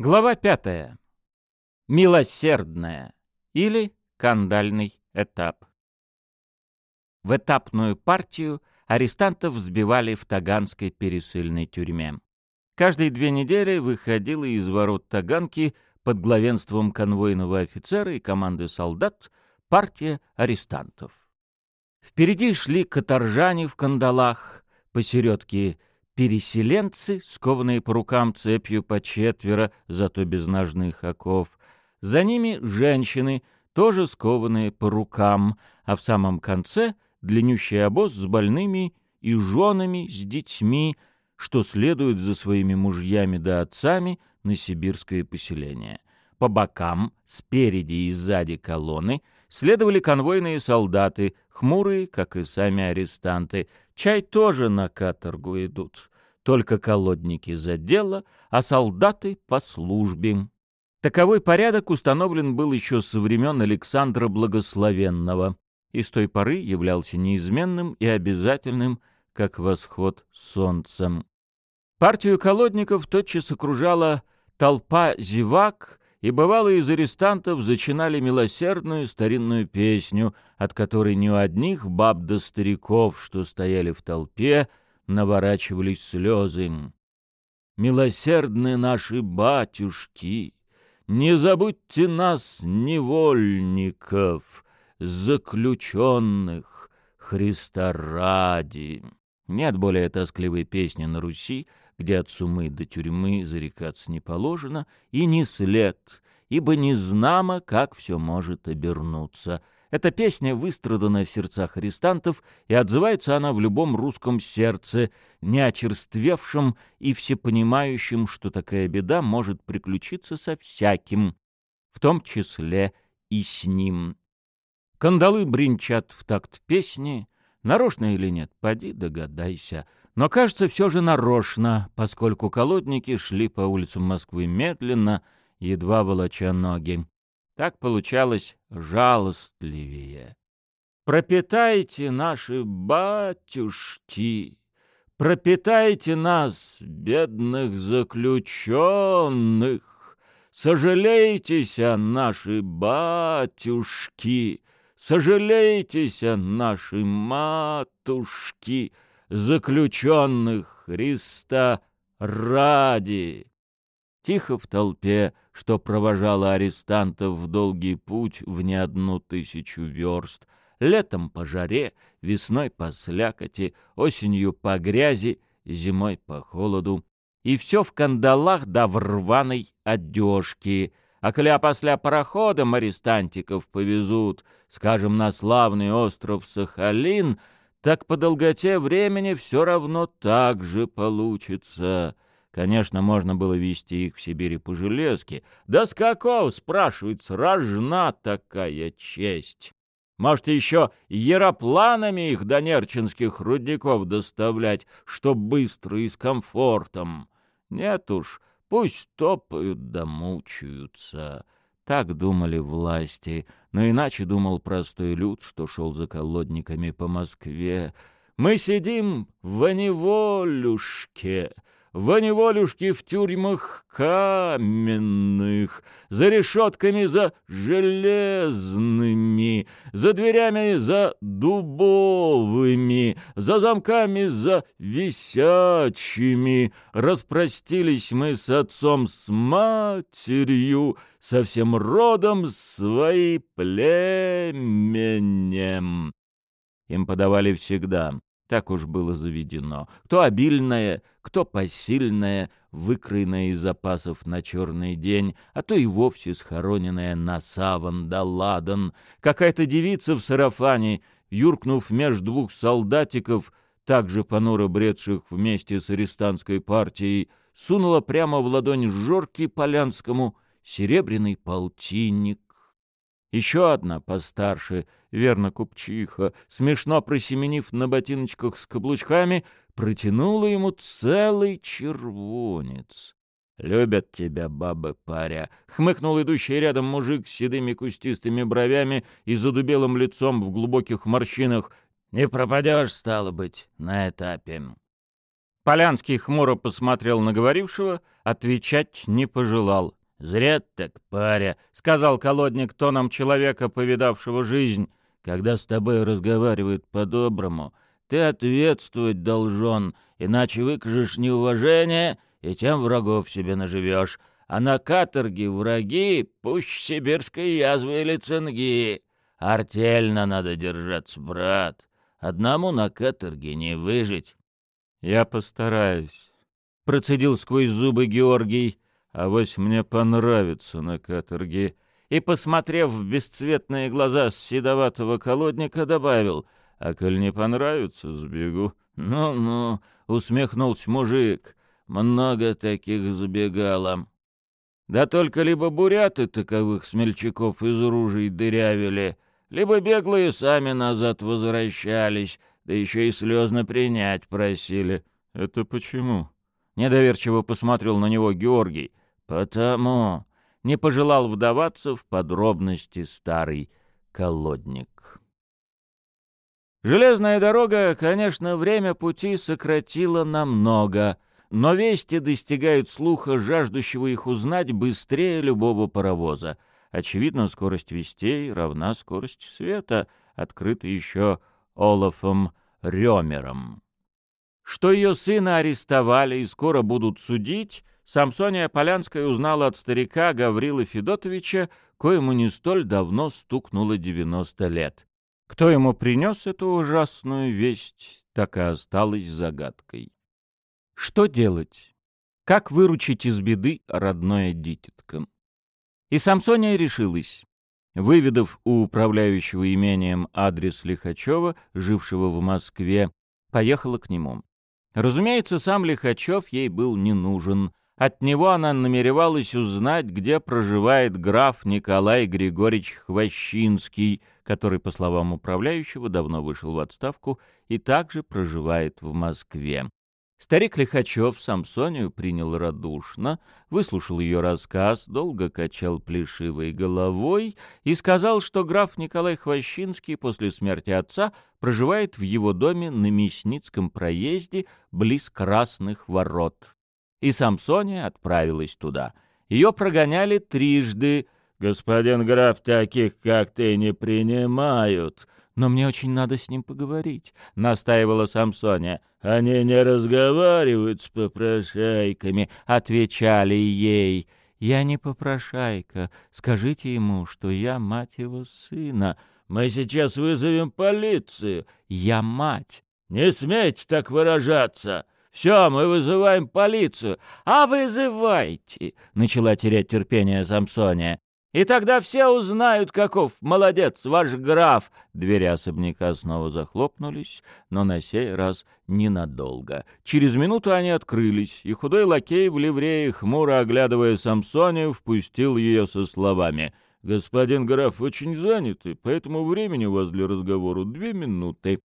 Глава пятая. Милосердная или кандальный этап. В этапную партию арестантов взбивали в Таганской пересыльной тюрьме. Каждые две недели выходила из ворот Таганки под главенством конвойного офицера и команды солдат партия арестантов. Впереди шли каторжане в кандалах, посередке переселенцы, скованные по рукам цепью по четверо, зато без ножных оков. За ними женщины, тоже скованные по рукам, а в самом конце длиннющий обоз с больными и женами, с детьми, что следуют за своими мужьями да отцами на сибирское поселение. По бокам, спереди и сзади колонны следовали конвойные солдаты, хмурые, как и сами арестанты. Чай тоже на каторгу идут только колодники за дело, а солдаты по службе. Таковой порядок установлен был еще со времен Александра Благословенного и с той поры являлся неизменным и обязательным, как восход солнцем. Партию колодников тотчас окружала толпа зевак, и бывало из арестантов зачинали милосердную старинную песню, от которой ни у одних баб да стариков, что стояли в толпе, наворачивались слезы. «Милосердны наши батюшки, не забудьте нас, невольников, заключенных Христа ради». Нет более тоскливой песни на Руси, где от сумы до тюрьмы зарекаться не положено, и не след, ибо не знамо, как все может обернуться — эта песня выстрадана в сердцах арестантов, и отзывается она в любом русском сердце, не очерствевшем и всепонимающем, что такая беда может приключиться со всяким, в том числе и с ним. Кандалы бренчат в такт песни, нарочно или нет, поди догадайся. Но кажется все же нарочно, поскольку колодники шли по улицам Москвы медленно, едва волоча ноги. Так получалось жалостливее. Пропитайте наши батюшки, пропитайте нас, бедных заключенных, сожалейтесь о наши батюшки, сожалейтесь о наши матушки, заключенных Христа ради. Тихо в толпе, что провожала арестантов в долгий путь в не одну тысячу верст, летом по жаре, весной по слякоти, осенью по грязи, зимой по холоду. И все в кандалах да в рваной одежке. А коли после пароходом арестантиков повезут, скажем, на славный остров Сахалин, так по долготе времени все равно так же получится — Конечно, можно было вести их в Сибири по железке. Да с какого, спрашивается, рожна такая честь? Может, еще яропланами их до Нерчинских рудников доставлять, чтоб быстро и с комфортом? Нет уж, пусть топают да мучаются. Так думали власти, но иначе думал простой люд, что шел за колодниками по Москве. Мы сидим в неволюшке, воневолюшки в тюрьмах каменных, за решетками за железными, за дверями за дубовыми, за замками за висячими. Распростились мы с отцом, с матерью, со всем родом свои племенем. Им подавали всегда так уж было заведено. Кто обильное, кто посильное, выкроенное из запасов на черный день, а то и вовсе схороненное на саван да ладан. Какая-то девица в сарафане, юркнув меж двух солдатиков, также понуро бредших вместе с арестантской партией, сунула прямо в ладонь Жорки Полянскому серебряный полтинник. Еще одна, постарше, верно купчиха, смешно просеменив на ботиночках с каблучками, протянула ему целый червонец. «Любят тебя бабы, паря!» — хмыкнул идущий рядом мужик с седыми кустистыми бровями и задубелым лицом в глубоких морщинах. «Не пропадешь, стало быть, на этапе». Полянский хмуро посмотрел на говорившего, отвечать не пожелал. «Зря так, паря», — сказал колодник тоном человека, повидавшего жизнь. «Когда с тобой разговаривают по-доброму, ты ответствовать должен, иначе выкажешь неуважение и тем врагов себе наживешь. А на каторге враги пусть сибирской язвы или цинги. Артельно надо держаться, брат. Одному на каторге не выжить». «Я постараюсь», — процедил сквозь зубы Георгий. Авось мне понравится на каторге. И, посмотрев в бесцветные глаза седоватого колодника, добавил, а коль не понравится, сбегу. Ну-ну, усмехнулся мужик, много таких забегало. Да только либо буряты таковых смельчаков из ружей дырявили, либо беглые сами назад возвращались, да еще и слезно принять просили. — Это почему? — недоверчиво посмотрел на него Георгий. Потому не пожелал вдаваться в подробности старый колодник. Железная дорога, конечно, время пути сократила намного, но вести достигают слуха жаждущего их узнать быстрее любого паровоза. Очевидно, скорость вестей равна скорости света, открыта еще Олафом Рёмером. Что ее сына арестовали и скоро будут судить, Самсония Полянская узнала от старика Гаврила Федотовича, коему не столь давно стукнуло 90 лет. Кто ему принес эту ужасную весть, так и осталось загадкой. Что делать? Как выручить из беды родное дитятко? И Самсония решилась. Выведав у управляющего имением адрес Лихачева, жившего в Москве, поехала к нему. Разумеется, сам Лихачев ей был не нужен. От него она намеревалась узнать, где проживает граф Николай Григорьевич Хвощинский, который, по словам управляющего, давно вышел в отставку и также проживает в Москве. Старик Лихачев Самсонию принял радушно, выслушал ее рассказ, долго качал плешивой головой и сказал, что граф Николай Хвощинский после смерти отца проживает в его доме на Мясницком проезде близ Красных ворот и Самсония отправилась туда. Ее прогоняли трижды. «Господин граф, таких, как ты, не принимают». «Но мне очень надо с ним поговорить», — настаивала Самсония. «Они не разговаривают с попрошайками», — отвечали ей. «Я не попрошайка. Скажите ему, что я мать его сына». «Мы сейчас вызовем полицию». «Я мать». «Не смейте так выражаться!» Все, мы вызываем полицию. А вызывайте, начала терять терпение Самсония. И тогда все узнают, каков молодец ваш граф. Двери особняка снова захлопнулись, но на сей раз ненадолго. Через минуту они открылись, и худой лакей в ливрее, хмуро оглядывая Самсонию, впустил ее со словами — «Господин граф очень заняты, поэтому времени у вас для разговора две минуты.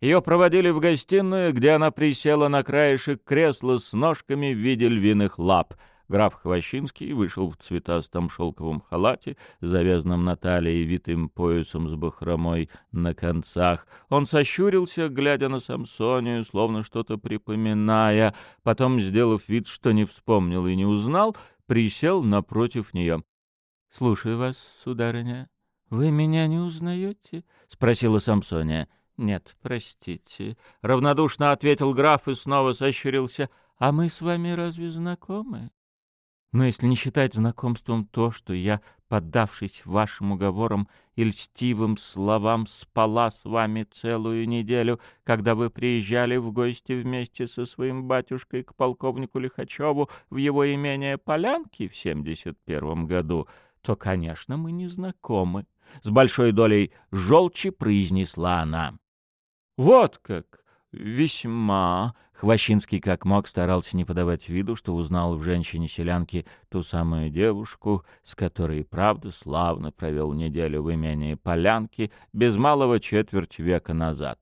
Ее проводили в гостиную, где она присела на краешек кресла с ножками в виде львиных лап. Граф Хвощинский вышел в цветастом шелковом халате, завязанном на талии витым поясом с бахромой на концах. Он сощурился, глядя на Самсонию, словно что-то припоминая. Потом, сделав вид, что не вспомнил и не узнал, присел напротив нее. — Слушаю вас, сударыня. — Вы меня не узнаете? — спросила Самсония. «Нет, простите», — равнодушно ответил граф и снова сощурился. «А мы с вами разве знакомы?» «Но если не считать знакомством то, что я, поддавшись вашим уговорам и льстивым словам, спала с вами целую неделю, когда вы приезжали в гости вместе со своим батюшкой к полковнику Лихачеву в его имение Полянки в семьдесят первом году, то, конечно, мы не знакомы», — с большой долей желчи произнесла она. «Вот как! Весьма!» Хвощинский как мог старался не подавать виду, что узнал в женщине-селянке ту самую девушку, с которой, правда, славно провел неделю в имении Полянки без малого четверть века назад.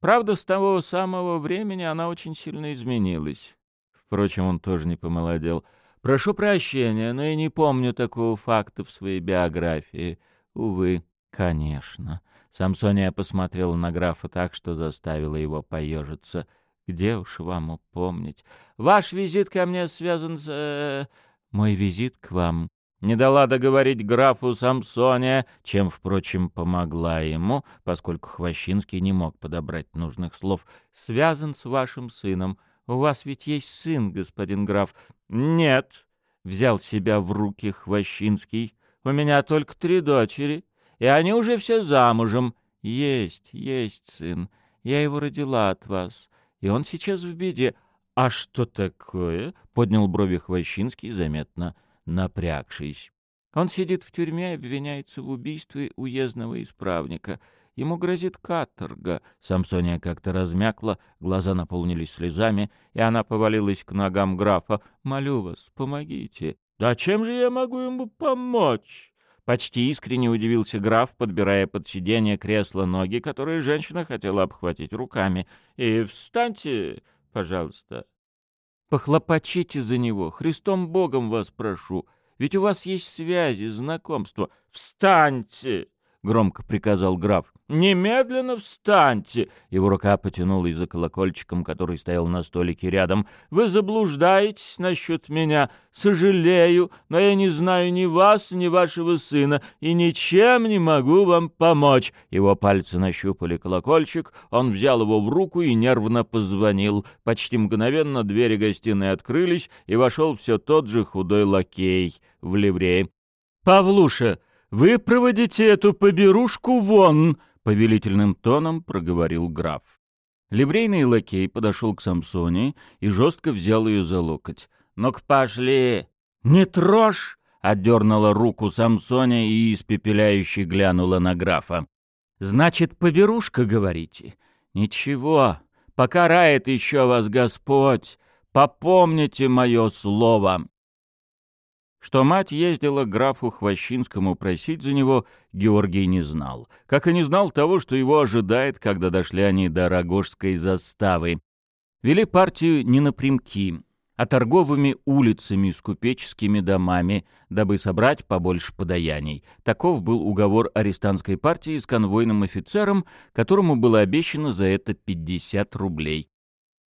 Правда, с того самого времени она очень сильно изменилась. Впрочем, он тоже не помолодел. Прошу прощения, но я не помню такого факта в своей биографии. Увы, конечно. Самсония посмотрела на графа так, что заставила его поежиться. Где уж вам упомнить? Ваш визит ко мне связан с... Э, мой визит к вам не дала договорить графу Самсоне, чем, впрочем, помогла ему, поскольку Хвощинский не мог подобрать нужных слов, связан с вашим сыном. У вас ведь есть сын, господин граф. Нет, взял себя в руки Хвощинский. У меня только три дочери, и они уже все замужем. Есть, есть сын. Я его родила от вас, и он сейчас в беде. А что такое? Поднял брови Хвощинский заметно напрягшись. Он сидит в тюрьме и обвиняется в убийстве уездного исправника. Ему грозит каторга. Самсония как-то размякла, глаза наполнились слезами, и она повалилась к ногам графа. «Молю вас, помогите». «Да чем же я могу ему помочь?» Почти искренне удивился граф, подбирая под сиденье кресла ноги, которые женщина хотела обхватить руками. «И встаньте, пожалуйста». Похлопочите за него, Христом Богом вас прошу, ведь у вас есть связи, знакомства. Встаньте! Громко приказал граф. «Немедленно встаньте!» Его рука потянулась за колокольчиком, который стоял на столике рядом. «Вы заблуждаетесь насчет меня. Сожалею, но я не знаю ни вас, ни вашего сына, и ничем не могу вам помочь». Его пальцы нащупали колокольчик, он взял его в руку и нервно позвонил. Почти мгновенно двери гостиной открылись, и вошел все тот же худой лакей в ливрее. «Павлуша!» Вы проводите эту поберушку вон!» — повелительным тоном проговорил граф. Ливрейный лакей подошел к Самсоне и жестко взял ее за локоть. «Ну-ка пошли!» «Не трожь!» — отдернула руку Самсоня и испепеляюще глянула на графа. «Значит, поберушка, говорите? Ничего, покарает еще вас Господь. Попомните мое слово!» Что мать ездила к графу Хвощинскому просить за него, Георгий не знал. Как и не знал того, что его ожидает, когда дошли они до Рогожской заставы. Вели партию не напрямки, а торговыми улицами с купеческими домами, дабы собрать побольше подаяний. Таков был уговор арестантской партии с конвойным офицером, которому было обещано за это 50 рублей.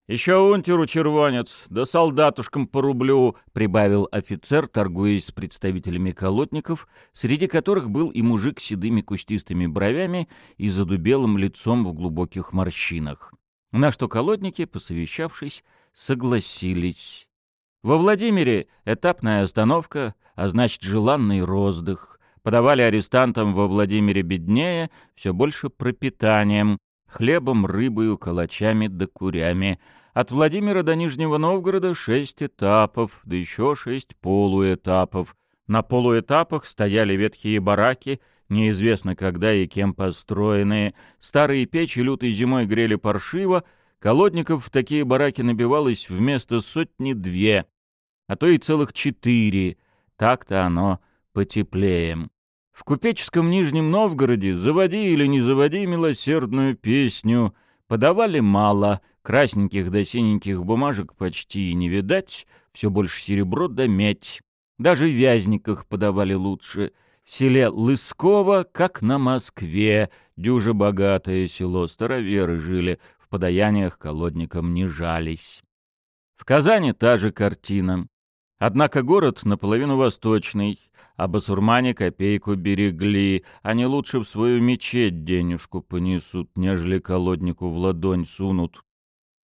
«Еще унтеру червонец, да солдатушкам по рублю», — прибавил офицер, торгуясь с представителями колотников, среди которых был и мужик с седыми кустистыми бровями и задубелым лицом в глубоких морщинах. На что колотники, посовещавшись, согласились. Во Владимире этапная остановка, а значит желанный роздых. Подавали арестантам во Владимире беднее, все больше пропитанием, хлебом, рыбою, калачами да курями. От Владимира до Нижнего Новгорода шесть этапов, да еще шесть полуэтапов. На полуэтапах стояли ветхие бараки, неизвестно когда и кем построенные. Старые печи лютой зимой грели паршиво, колодников в такие бараки набивалось вместо сотни две, а то и целых четыре. Так-то оно потеплее. В купеческом Нижнем Новгороде заводи или не заводи милосердную песню, подавали мало, красненьких да синеньких бумажек почти и не видать, все больше серебро да медь. Даже в вязниках подавали лучше. В селе Лысково, как на Москве, дюже богатое село, староверы жили, в подаяниях колодникам не жались. В Казани та же картина. Однако город наполовину восточный, а басурмане копейку берегли, они лучше в свою мечеть денежку понесут, нежели колоднику в ладонь сунут.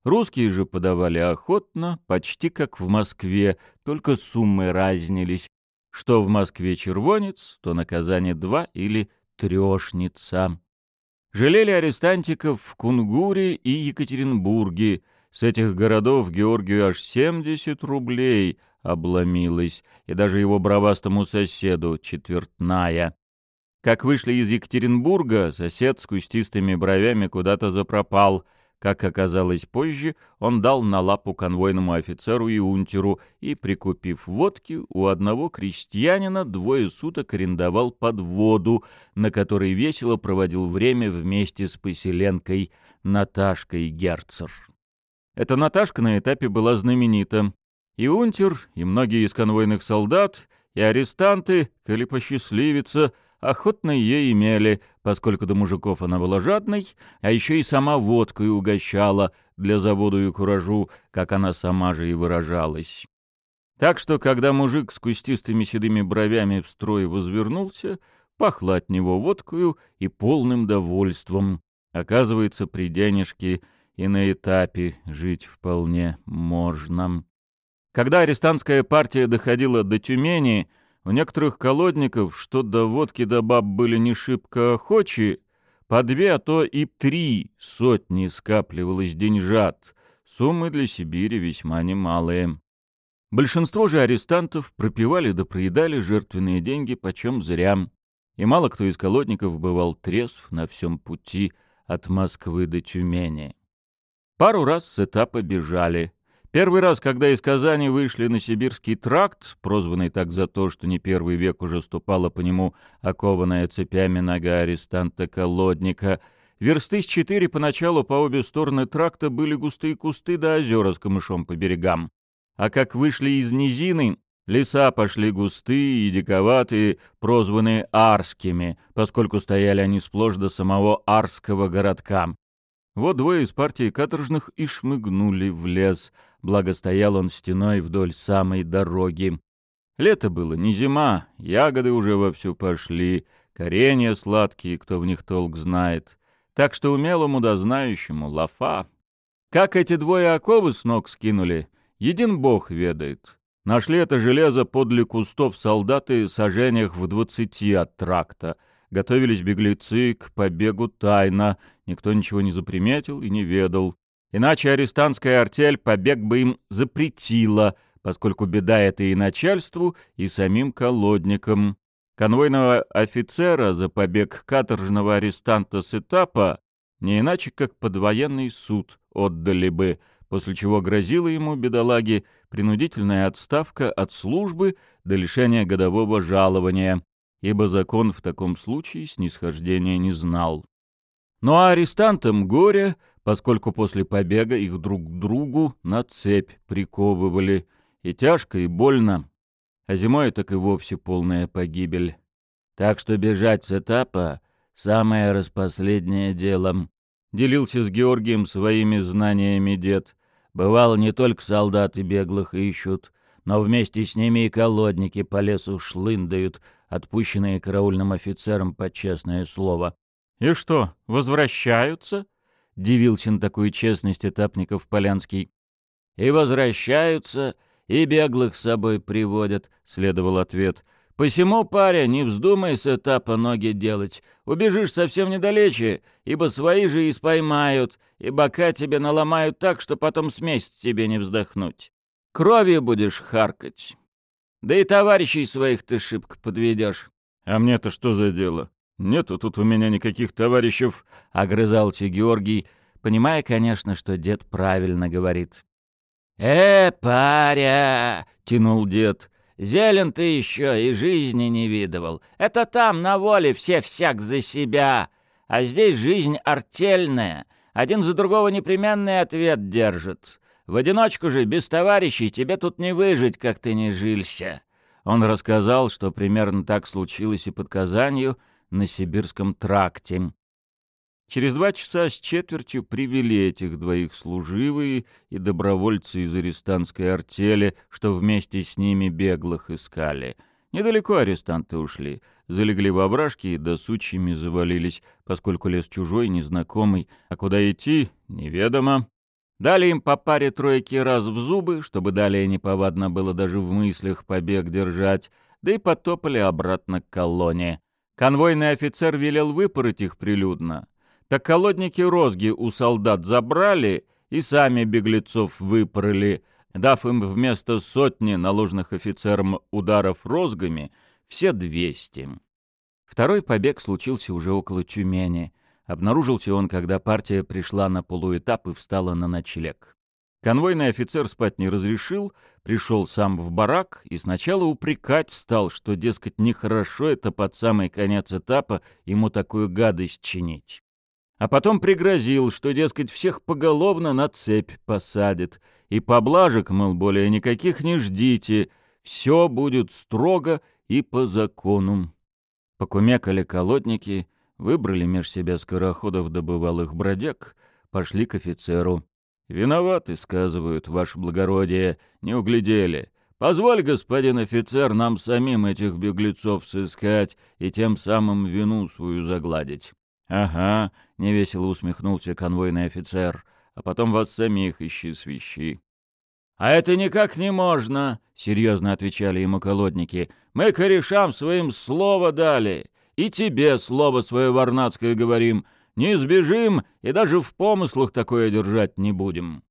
Русские же подавали охотно, почти как в Москве, только суммы разнились. Что в Москве червонец, то наказание два или трешница. Жалели арестантиков в Кунгуре и Екатеринбурге. С этих городов Георгию аж 70 рублей, обломилась, и даже его бравастому соседу четвертная. Как вышли из Екатеринбурга, сосед с кустистыми бровями куда-то запропал. Как оказалось позже, он дал на лапу конвойному офицеру и унтеру и, прикупив водки, у одного крестьянина двое суток арендовал под воду, на которой весело проводил время вместе с поселенкой Наташкой Герцер. Эта Наташка на этапе была знаменита. И унтер, и многие из конвойных солдат, и арестанты, коли посчастливится, охотно ее имели, поскольку до мужиков она была жадной, а еще и сама водкой угощала для заводу и куражу, как она сама же и выражалась. Так что, когда мужик с кустистыми седыми бровями в строй возвернулся, пахло от него водкою и полным довольством. Оказывается, при денежке и на этапе жить вполне можно. Когда арестантская партия доходила до Тюмени, у некоторых колодников, что до водки до баб были не шибко охочи, по две, а то и три сотни скапливалось деньжат, суммы для Сибири весьма немалые. Большинство же арестантов пропивали да проедали жертвенные деньги почем зря, и мало кто из колодников бывал трезв на всем пути от Москвы до Тюмени. Пару раз с этапа бежали, Первый раз, когда из Казани вышли на Сибирский тракт, прозванный так за то, что не первый век уже ступала по нему окованная цепями нога арестанта-колодника, версты с четыре поначалу по обе стороны тракта были густые кусты да озера с камышом по берегам. А как вышли из низины, леса пошли густые и диковатые, прозванные Арскими, поскольку стояли они сплошь до самого Арского городка. Вот двое из партии каторжных и шмыгнули в лес, благо стоял он стеной вдоль самой дороги. Лето было, не зима, ягоды уже вовсю пошли, коренья сладкие, кто в них толк знает. Так что умелому да знающему лафа. Как эти двое оковы с ног скинули, един бог ведает. Нашли это железо подле кустов солдаты сожжениях в двадцати от тракта — Готовились беглецы к побегу тайно, никто ничего не заприметил и не ведал. Иначе арестантская артель побег бы им запретила, поскольку беда это и начальству, и самим колодникам. Конвойного офицера за побег каторжного арестанта с этапа не иначе как под военный суд отдали бы, после чего грозила ему, бедолаге, принудительная отставка от службы до лишения годового жалования, ибо закон в таком случае снисхождения не знал. Ну а арестантам горе, поскольку после побега их друг к другу на цепь приковывали, и тяжко, и больно, а зимой так и вовсе полная погибель. Так что бежать с этапа — самое распоследнее дело. Делился с Георгием своими знаниями дед. Бывало, не только солдаты беглых ищут, но вместе с ними и колодники по лесу шлындают, отпущенные караульным офицером под честное слово. «И что, возвращаются?» — дивился на такую честность этапников Полянский. «И возвращаются, и беглых с собой приводят», — следовал ответ. «Посему, паря, не вздумай с этапа ноги делать. Убежишь совсем недалече, ибо свои же и споймают, и бока тебе наломают так, что потом с месяц тебе не вздохнуть. Кровью будешь харкать». Да и товарищей своих ты шибко подведешь. — А мне-то что за дело? Нету тут у меня никаких товарищей, — огрызался Георгий, понимая, конечно, что дед правильно говорит. — Э, паря! — тянул дед. — Зелен ты еще и жизни не видывал. Это там, на воле, все всяк за себя. А здесь жизнь артельная. Один за другого непременный ответ держит. В одиночку же, без товарищей, тебе тут не выжить, как ты не жился». Он рассказал, что примерно так случилось и под Казанью на Сибирском тракте. Через два часа с четвертью привели этих двоих служивые и добровольцы из арестантской артели, что вместе с ними беглых искали. Недалеко арестанты ушли, залегли в овражки и до сучьями завалились, поскольку лес чужой, незнакомый, а куда идти — неведомо. Дали им по паре тройки раз в зубы, чтобы далее неповадно было даже в мыслях побег держать, да и потопали обратно к колонне. Конвойный офицер велел выпороть их прилюдно. Так колодники розги у солдат забрали и сами беглецов выпороли, дав им вместо сотни наложенных офицерам ударов розгами все двести. Второй побег случился уже около Тюмени — Обнаружился он, когда партия пришла на полуэтап и встала на ночлег. Конвойный офицер спать не разрешил, пришел сам в барак и сначала упрекать стал, что, дескать, нехорошо это под самый конец этапа ему такую гадость чинить. А потом пригрозил, что, дескать, всех поголовно на цепь посадит, и поблажек, мол, более никаких не ждите, все будет строго и по закону. Покумекали колодники, выбрали меж себя скороходов добывалых бродяг, пошли к офицеру. «Виноваты, — сказывают, ваше благородие, не углядели. Позволь, господин офицер, нам самим этих беглецов сыскать и тем самым вину свою загладить». «Ага», — невесело усмехнулся конвойный офицер, — «а потом вас самих ищи свищи». «А это никак не можно», — серьезно отвечали ему колодники. «Мы корешам своим слово дали, и тебе слово свое варнацкое говорим. Не сбежим и даже в помыслах такое держать не будем».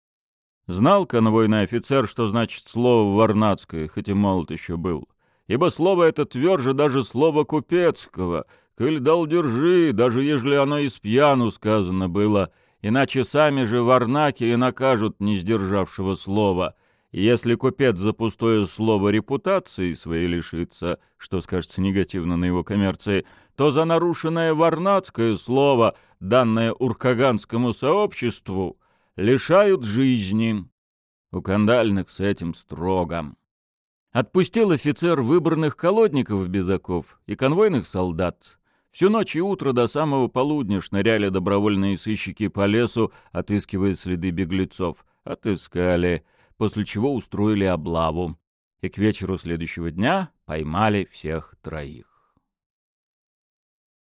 Знал конвойный офицер, что значит слово варнацкое, хоть и молод еще был. Ибо слово это тверже даже слова купецкого. Коль дал держи, даже ежели оно из пьяну сказано было, иначе сами же варнаки и накажут не сдержавшего слова. Если купец за пустое слово репутации своей лишится, что скажется негативно на его коммерции, то за нарушенное варнацкое слово, данное уркаганскому сообществу, лишают жизни. У кандальных с этим строго. Отпустил офицер выбранных колодников безаков и конвойных солдат. Всю ночь и утро до самого полудня шныряли добровольные сыщики по лесу, отыскивая следы беглецов. Отыскали, после чего устроили облаву. И к вечеру следующего дня поймали всех троих.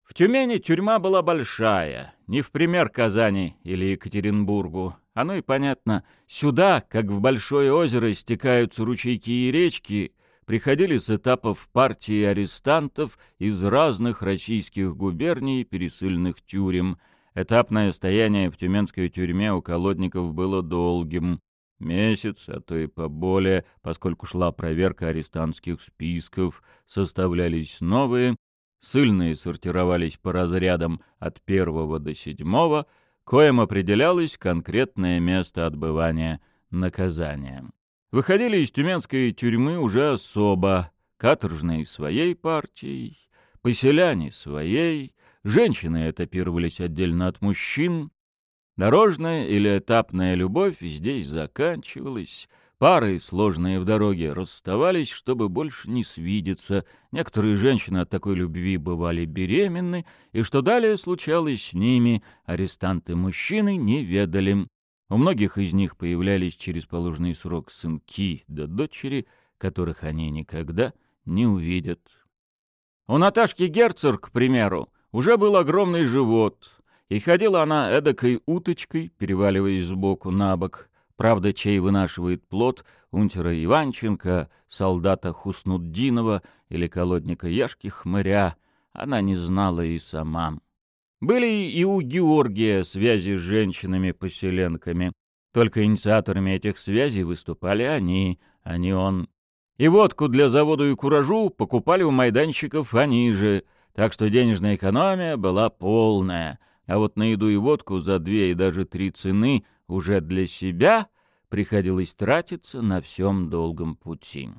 В Тюмени тюрьма была большая, не в пример Казани или Екатеринбургу. Оно и понятно. Сюда, как в Большое озеро, стекаются ручейки и речки, приходили с этапов партии арестантов из разных российских губерний пересыльных тюрем. Этапное стояние в тюменской тюрьме у колодников было долгим. Месяц, а то и поболее, поскольку шла проверка арестантских списков, составлялись новые, Сыльные сортировались по разрядам от первого до седьмого, коим определялось конкретное место отбывания наказания. Выходили из тюменской тюрьмы уже особо, каторжные своей партией, поселяне своей, женщины этапировались отдельно от мужчин. Дорожная или этапная любовь здесь заканчивалась — Пары, сложные в дороге, расставались, чтобы больше не свидеться. Некоторые женщины от такой любви бывали беременны, и что далее случалось с ними, арестанты-мужчины не ведали. У многих из них появлялись через положенный срок сынки да дочери, которых они никогда не увидят. У Наташки Герцер, к примеру, уже был огромный живот, и ходила она эдакой уточкой, переваливаясь сбоку на бок — Правда, чей вынашивает плод унтера Иванченко, солдата Хуснуддинова или колодника Яшки Хмыря, она не знала и сама. Были и у Георгия связи с женщинами-поселенками. Только инициаторами этих связей выступали они, а не он. И водку для завода и куражу покупали у майданщиков они же, так что денежная экономия была полная. А вот на еду и водку за две и даже три цены уже для себя приходилось тратиться на всем долгом пути.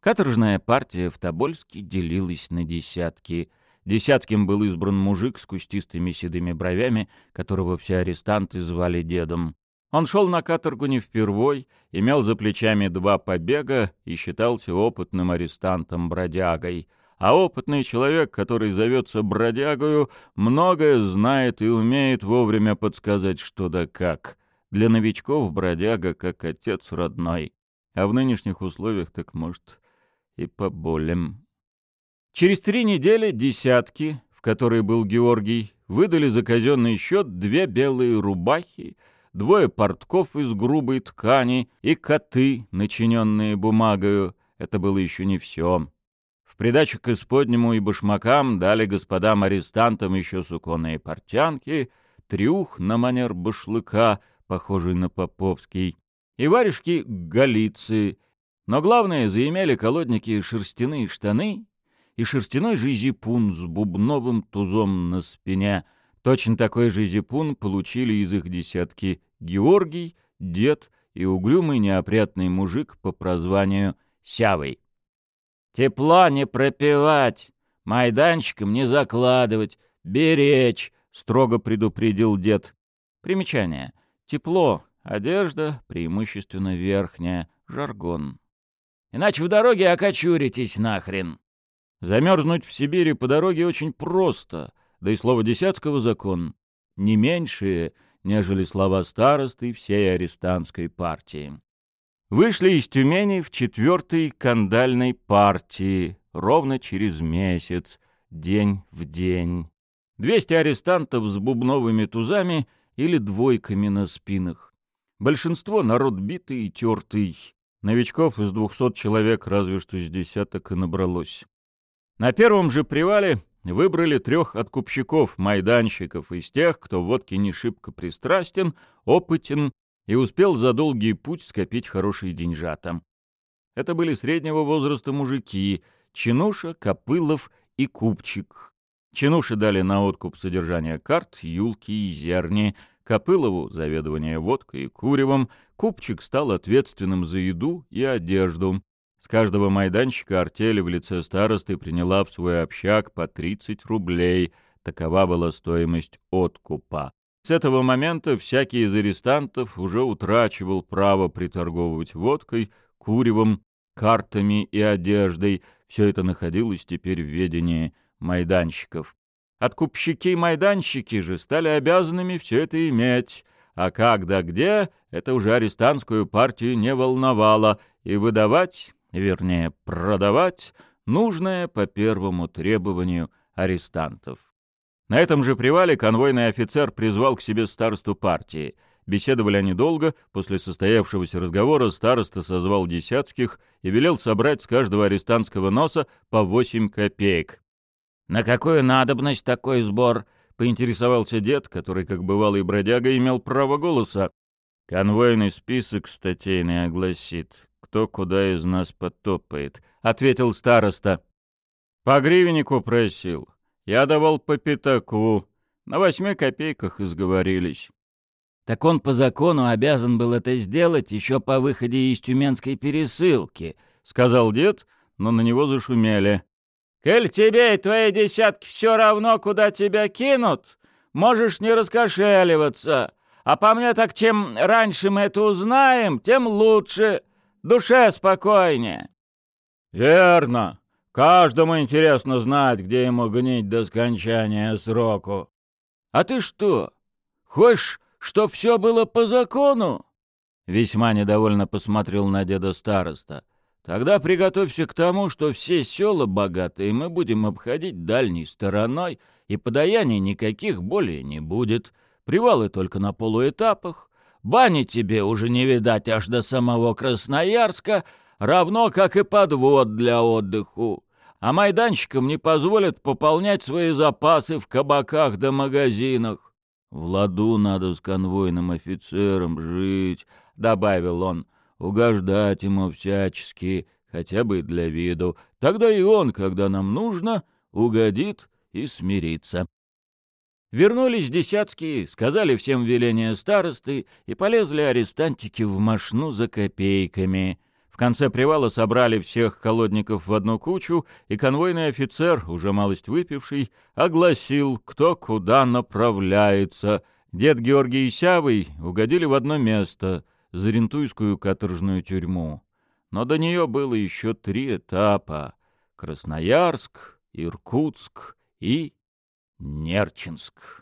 Каторжная партия в Тобольске делилась на десятки. Десятким был избран мужик с кустистыми седыми бровями, которого все арестанты звали дедом. Он шел на каторгу не впервой, имел за плечами два побега и считался опытным арестантом-бродягой. А опытный человек, который зовется бродягою, многое знает и умеет вовремя подсказать что да как. Для новичков бродяга как отец родной, а в нынешних условиях так может и поболем. Через три недели десятки, в которой был Георгий, выдали за казенный счет две белые рубахи, двое портков из грубой ткани и коты, начиненные бумагою. Это было еще не все. Придачу к исподнему и башмакам дали господам-арестантам еще суконные портянки, трюх на манер башлыка, похожий на поповский, и варежки Галиции, но главное, заимели колодники шерстяные штаны и шерстяной же зипун с бубновым тузом на спине. Точно такой же зипун получили из их десятки Георгий, дед и угрюмый неопрятный мужик по прозванию Сявой. «Тепла не пропивать, майданчиком не закладывать, беречь», — строго предупредил дед. Примечание. Тепло, одежда, преимущественно верхняя, жаргон. Иначе в дороге окочуритесь нахрен. Замерзнуть в Сибири по дороге очень просто, да и слово десятского закон не меньшее, нежели слова старосты всей арестантской партии. Вышли из Тюмени в четвертой кандальной партии ровно через месяц, день в день. Двести арестантов с бубновыми тузами или двойками на спинах. Большинство народ битый и тертый. Новичков из двухсот человек разве что с десяток и набралось. На первом же привале выбрали трех откупщиков, майданщиков, из тех, кто водке не шибко пристрастен, опытен и успел за долгий путь скопить хорошие деньжата. Это были среднего возраста мужики — Чинуша, Копылов и Купчик. Чинуши дали на откуп содержание карт, юлки и зерни, Копылову — заведование водкой и куревом, Купчик стал ответственным за еду и одежду. С каждого майданчика артели в лице старосты приняла в свой общак по 30 рублей. Такова была стоимость откупа. С этого момента всякий из арестантов уже утрачивал право приторговывать водкой, куревом, картами и одеждой, все это находилось теперь в ведении майданщиков. Откупщики-майданщики же стали обязанными все это иметь, а как да где, это уже арестантскую партию не волновало, и выдавать, вернее, продавать, нужное по первому требованию арестантов. На этом же привале конвойный офицер призвал к себе старосту партии — Беседовали они долго, после состоявшегося разговора староста созвал десятских и велел собрать с каждого арестантского носа по восемь копеек. «На какую надобность такой сбор?» — поинтересовался дед, который, как бывалый бродяга, имел право голоса. «Конвойный список статейный огласит, кто куда из нас потопает», — ответил староста. «По гривеннику просил. Я давал по пятаку. На восьми копейках изговорились». Так он по закону обязан был это сделать еще по выходе из тюменской пересылки, — сказал дед, но на него зашумели. — Коль тебе и твои десятки все равно, куда тебя кинут, можешь не раскошеливаться. А по мне так чем раньше мы это узнаем, тем лучше, душе спокойнее. — Верно. Каждому интересно знать, где ему гнить до скончания сроку. — А ты что, хочешь чтоб все было по закону?» Весьма недовольно посмотрел на деда староста. «Тогда приготовься к тому, что все села богатые мы будем обходить дальней стороной, и подаяний никаких более не будет. Привалы только на полуэтапах. Бани тебе уже не видать аж до самого Красноярска, равно как и подвод для отдыху. А майданчикам не позволят пополнять свои запасы в кабаках да магазинах. «В ладу надо с конвойным офицером жить», — добавил он, — «угождать ему всячески, хотя бы для виду. Тогда и он, когда нам нужно, угодит и смирится». Вернулись десятские, сказали всем веления старосты и полезли арестантики в мошну за копейками — конце привала собрали всех колодников в одну кучу, и конвойный офицер, уже малость выпивший, огласил, кто куда направляется. Дед Георгий и Сявый угодили в одно место — Зарентуйскую каторжную тюрьму. Но до нее было еще три этапа — Красноярск, Иркутск и Нерчинск.